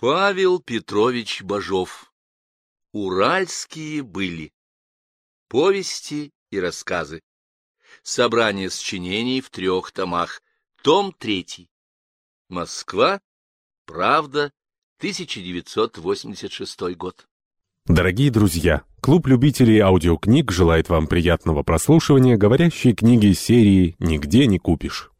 Павел Петрович Бажов. Уральские были. Повести и рассказы. Собрание сочинений в трех томах. Том третий. Москва. Правда. 1986 год. Дорогие друзья, клуб любителей аудиокниг желает вам приятного прослушивания говорящей книги серии «Нигде не купишь».